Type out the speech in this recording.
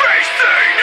facing